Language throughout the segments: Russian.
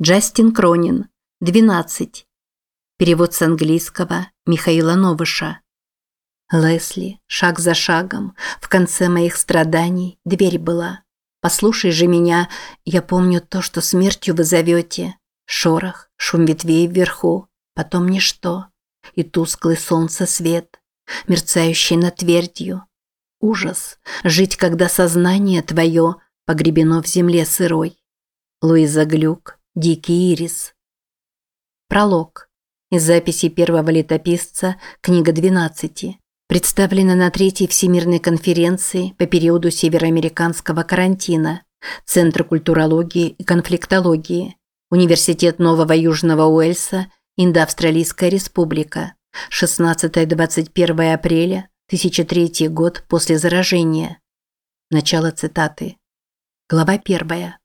Джастин Кронин. 12. Перевод с английского Михаила Новыша. Лесли, шаг за шагом, в конце моих страданий дверь была. Послушай же меня, я помню то, что смертью вы зовете. Шорох, шум ветвей вверху, потом ничто. И тусклый солнце свет, мерцающий над твердью. Ужас, жить, когда сознание твое погребено в земле сырой. Луиза Глюк, Дикий ирис. Пролог. Из записи первого летописца, книга 12. Представлена на третьей Всемирной конференции по периоду североамериканского карантина. Центр культурологии и конфликтологии. Университет Нового Южного Уэльса, Индоавстралийская республика. 16-21 апреля, 1003 год после заражения. Начало цитаты. Глава первая.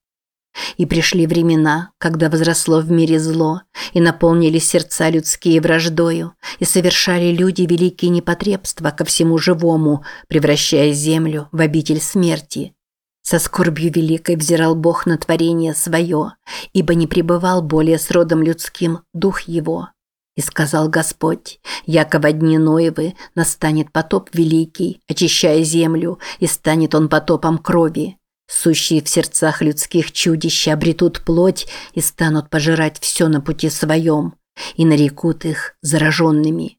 И пришли времена, когда возросло в мире зло, и наполнились сердца людские враждою, и совершали люди великие непотребства ко всему живому, превращая землю в обитель смерти. Со скорбью великой взирал Бог на творение свое, ибо не пребывал более с родом людским дух его. И сказал Господь, яко дни Ноевы настанет потоп великий, очищая землю, и станет он потопом крови. Сущие в сердцах людских чудища обретут плоть и станут пожирать все на пути своем, и нарекут их зараженными.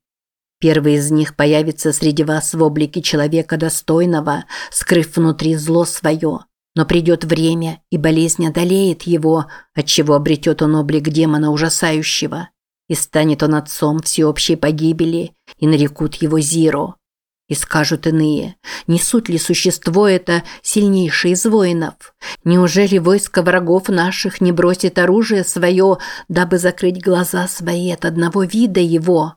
Первый из них появится среди вас в облике человека достойного, скрыв внутри зло свое. Но придет время, и болезнь одолеет его, отчего обретет он облик демона ужасающего. И станет он отцом всеобщей погибели, и нарекут его Зиро. И скажут иные, не суть ли существо это сильнейшее из воинов? Неужели войско врагов наших не бросит оружие свое, дабы закрыть глаза свои от одного вида его?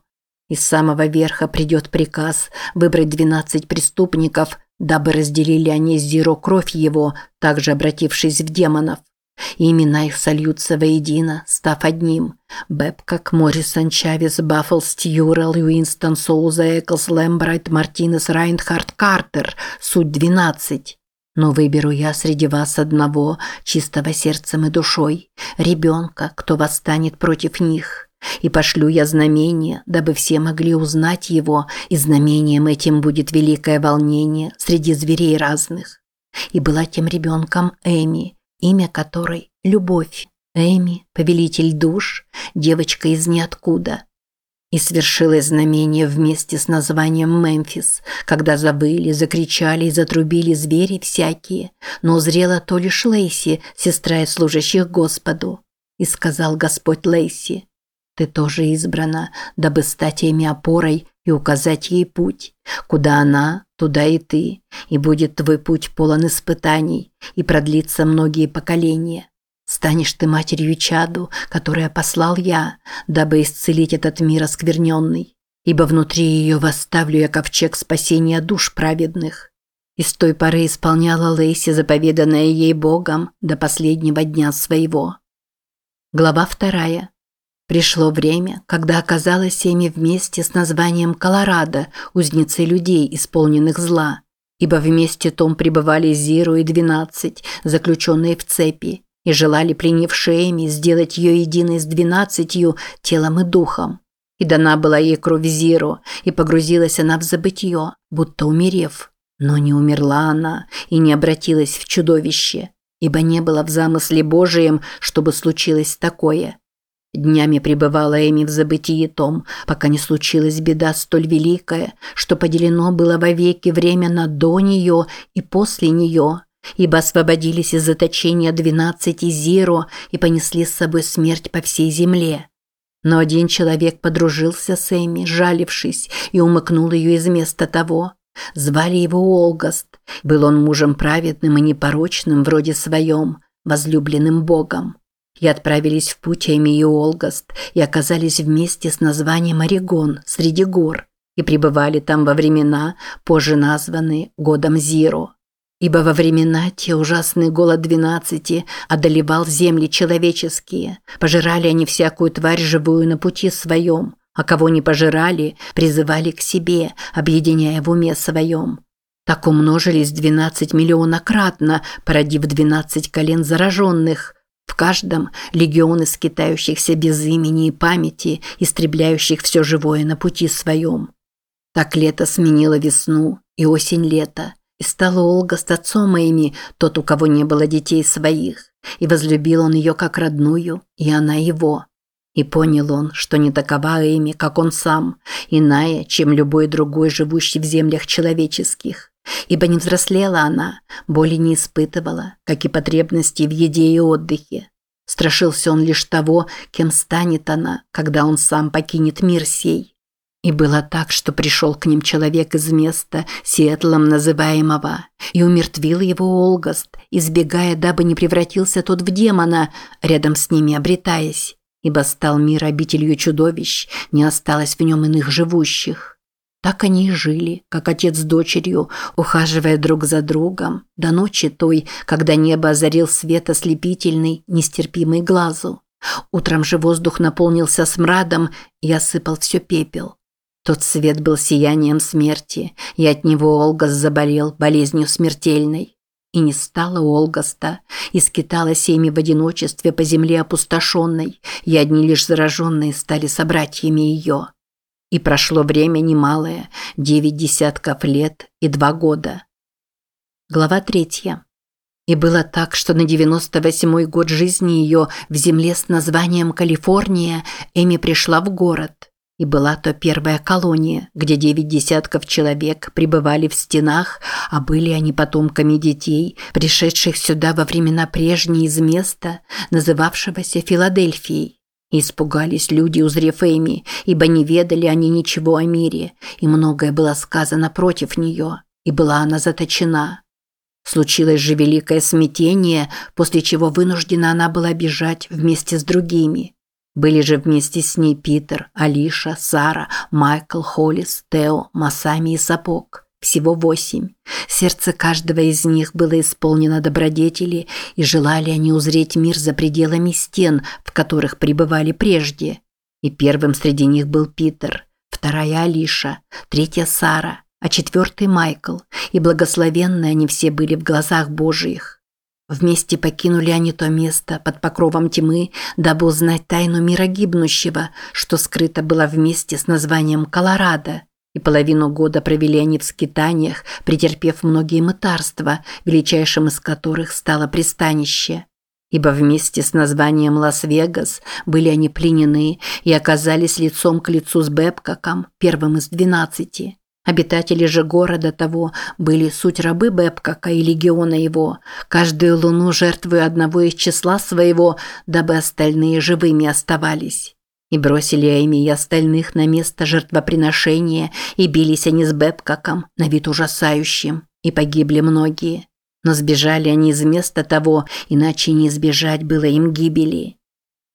Из самого верха придет приказ выбрать двенадцать преступников, дабы разделили они с Зиро кровь его, также обратившись в демонов. Имена их сольются воедино, став одним. Бэбкок, Моррисон, Чавес, Баффл, Стьюрел, Уинстон, Соуза, Эклс, Лэмбрайт, Мартинес, Райнхард, Картер. Суть двенадцать. Но выберу я среди вас одного, чистого сердцем и душой, ребенка, кто восстанет против них. И пошлю я знамение, дабы все могли узнать его, и знамением этим будет великое волнение среди зверей разных. И была тем ребенком Эми, имя которой – Любовь. Эми, повелитель душ, девочка из ниоткуда. И свершилось знамение вместе с названием Мемфис, когда завыли, закричали и затрубили звери всякие, но узрела то лишь Лейси, сестра из служащих Господу. И сказал Господь Лейси, «Ты тоже избрана, дабы стать ими опорой и указать ей путь. Куда она, туда и ты, и будет твой путь полон испытаний, и продлится многие поколения. Станешь ты матерью чаду, которое послал я, дабы исцелить этот мир оскверненный, ибо внутри ее восставлю я ковчег спасения душ праведных». И с той поры исполняла Лейси заповеданное ей Богом до последнего дня своего. Глава вторая. Пришло время, когда оказалась Эми вместе с названием Колорадо, узницей людей, исполненных зла. Ибо вместе том пребывали Зиру и двенадцать, заключенные в цепи, и желали пленившие Эми сделать ее единой с двенадцатью телом и духом. И дана была ей кровь Зиру, и погрузилась она в забытье, будто умерев. Но не умерла она и не обратилась в чудовище, ибо не было в замысле Божием, чтобы случилось такое. Днями пребывала Эми в забытии том, пока не случилась беда столь великая, что поделено было вовеки время на до нее и после нее, ибо освободились из заточения двенадцати зиро и понесли с собой смерть по всей земле. Но один человек подружился с Эми, жалившись, и умыкнул ее из места того. Звали его Олгаст. Был он мужем праведным и непорочным вроде своем, возлюбленным Богом и отправились в путь Эми и Олгаст и оказались вместе с названием Орегон среди гор и пребывали там во времена, позже названные годом Зиро. Ибо во времена те ужасный голод двенадцати одолевал земли человеческие, пожирали они всякую тварь живую на пути своем, а кого не пожирали, призывали к себе, объединяя в уме своем. Так умножились двенадцать миллионократно, породив двенадцать колен зараженных, в каждом легионы скитающихся без имени и памяти, истребляющих все живое на пути своем. Так лето сменило весну, и осень лето, и стала Олга с отцом Эми, тот, у кого не было детей своих, и возлюбил он ее как родную, и она его. И понял он, что не такова Эми, как он сам, иная, чем любой другой, живущий в землях человеческих. Ибо не взрослела она, боли не испытывала, как и потребности в еде и отдыхе. Страшился он лишь того, кем станет она, когда он сам покинет мир сей. И было так, что пришел к ним человек из места, Сиэтлом называемого, и умертвил его Олгаст, избегая, дабы не превратился тот в демона, рядом с ними обретаясь, ибо стал мир обителью чудовищ, не осталось в нем иных живущих. Так они и жили, как отец с дочерью, ухаживая друг за другом, до ночи той, когда небо озарил свет ослепительный, нестерпимый глазу. Утром же воздух наполнился смрадом и осыпал все пепел. Тот свет был сиянием смерти, и от него Олгас заболел болезнью смертельной. И не стало Олгаста, и скиталась ими в одиночестве по земле опустошенной, и одни лишь зараженные стали собратьями ее. И прошло время немалое, девять десятков лет и два года. Глава третья. И было так, что на 98-й год жизни ее в земле с названием Калифорния Эми пришла в город. И была то первая колония, где девять десятков человек пребывали в стенах, а были они потомками детей, пришедших сюда во времена прежние из места, называвшегося Филадельфией. И испугались люди, узрев Эми, ибо не ведали они ничего о мире, и многое было сказано против нее, и была она заточена. Случилось же великое смятение, после чего вынуждена она была бежать вместе с другими – были же вместе с ней Питер, Алиша, Сара, Майкл, Холлис, Тео, Масами и Сапог. Всего восемь. Сердце каждого из них было исполнено добродетели, и желали они узреть мир за пределами стен, в которых пребывали прежде. И первым среди них был Питер, вторая Алиша, третья Сара, а четвертый Майкл, и благословенные они все были в глазах Божиих. Вместе покинули они то место под покровом тьмы, дабы узнать тайну мира гибнущего, что скрыто было вместе с названием Колорадо. И половину года провели они в скитаниях, претерпев многие мытарства, величайшим из которых стало пристанище. Ибо вместе с названием Лас-Вегас были они пленены и оказались лицом к лицу с Бэбкоком, первым из двенадцати. Обитатели же города того были суть рабы Бэбкака и легиона его, каждую луну жертвуя одного из числа своего, дабы остальные живыми оставались. И бросили Эми и остальных на место жертвоприношения, и бились они с Бэбкаком, на вид ужасающим, и погибли многие. Но сбежали они из места того, иначе не избежать было им гибели.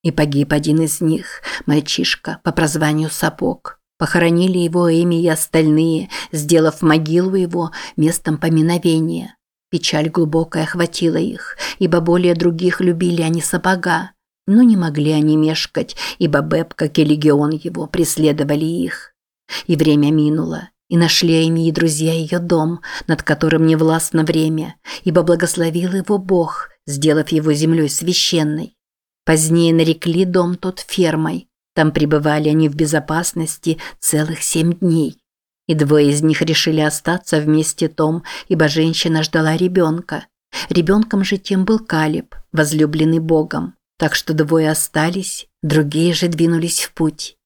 И погиб один из них, мальчишка по прозванию Сапог. Похоронили его Эми и остальные, сделав могилу его местом поминовения. Печаль глубокая охватила их, ибо более других любили они сапога. Но не могли они мешкать, ибо Бэб, как и легион его, преследовали их. И время минуло, и нашли Эми и друзья ее дом, над которым не властно время, ибо благословил его Бог, сделав его землей священной. Позднее нарекли дом тот фермой, там пребывали они в безопасности целых семь дней. И двое из них решили остаться вместе том, ибо женщина ждала ребенка. Ребенком же тем был Калиб, возлюбленный Богом. Так что двое остались, другие же двинулись в путь.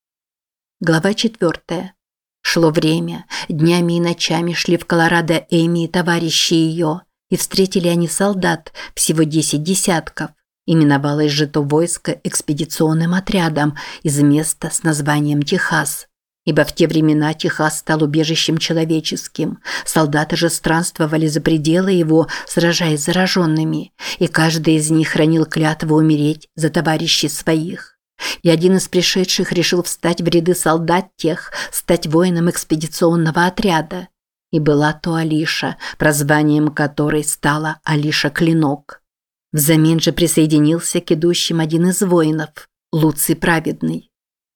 Глава четвертая. Шло время, днями и ночами шли в Колорадо Эми и товарищи ее, и встретили они солдат, всего десять десятков. Именовалось же то войско экспедиционным отрядом из места с названием Техас. Ибо в те времена Техас стал убежищем человеческим. Солдаты же странствовали за пределы его, сражаясь с зараженными, и каждый из них хранил клятву умереть за товарищей своих. И один из пришедших решил встать в ряды солдат тех, стать воином экспедиционного отряда. И была то Алиша, прозванием которой стала Алиша Клинок. Взамен же присоединился к идущим один из воинов, Луций Праведный.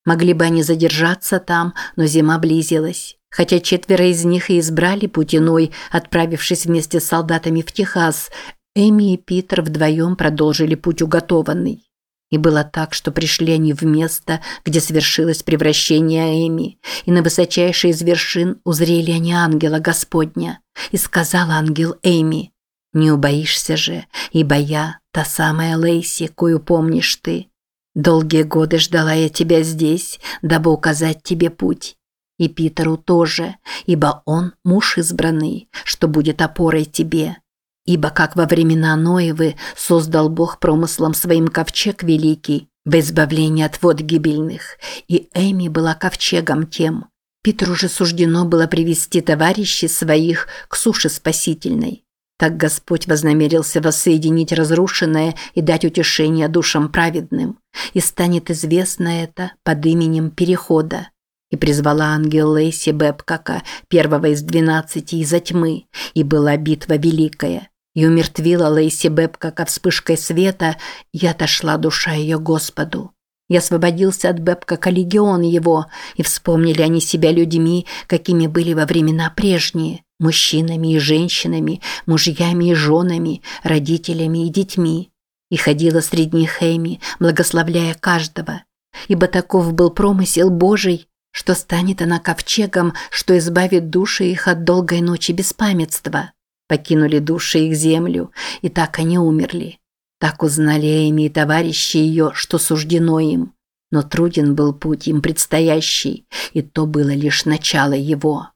Могли бы они задержаться там, но зима близилась. Хотя четверо из них и избрали путь иной, отправившись вместе с солдатами в Техас, Эми и Питер вдвоем продолжили путь уготованный. И было так, что пришли они в место, где свершилось превращение Эми, и на высочайшей из вершин узрели они ангела Господня. И сказал ангел Эми, «Не убоишься же, ибо я, та самая Лейси, кою помнишь ты. Долгие годы ждала я тебя здесь, дабы указать тебе путь. И Питеру тоже, ибо он муж избранный, что будет опорой тебе». Ибо как во времена Ноевы создал Бог промыслом своим ковчег великий, во избавление от вод гибельных, и Эми была ковчегом тем. Петру же суждено было привести товарищей своих к суше спасительной. Так Господь вознамерился воссоединить разрушенное и дать утешение душам праведным, и станет известно это под именем Перехода. И призвала ангел Лейси Бэбкака, первого из двенадцати, из-за тьмы, и была битва великая и умертвила Лейси Бэбкака вспышкой света, и отошла душа ее Господу. Я освободился от Бэбкака легион его, и вспомнили они себя людьми, какими были во времена прежние, мужчинами и женщинами, мужьями и женами, родителями и детьми. И ходила среди них Эми, благословляя каждого. Ибо таков был промысел Божий, что станет она ковчегом, что избавит души их от долгой ночи беспамятства покинули души их землю, и так они умерли. Так узнали Эми и товарищи ее, что суждено им. Но труден был путь им предстоящий, и то было лишь начало его.